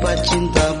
Pak cinta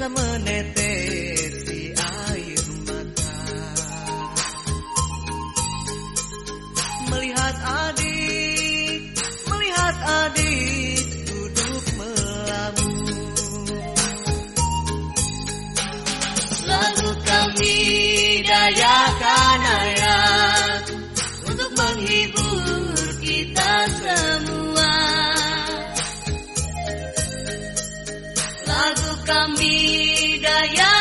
semene yeah.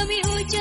Kami ucap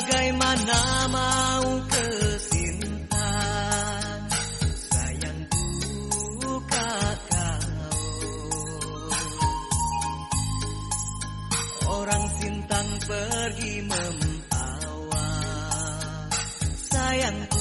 Bagaimana mau kesinta Sayangku kakak. Orang sintang pergi mempawah Sayangku